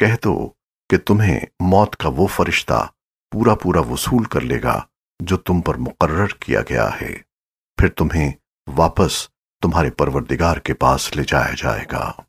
कह दो कि तुम्हें मौत का वो फरिश्ता पूरा पूरा वसूल कर लेगा जो तुम पर मुकर्रर किया गया है। फिर तुम्हें वापस तुम्हारे परवरदिगार के पास ले जाया जाएगा।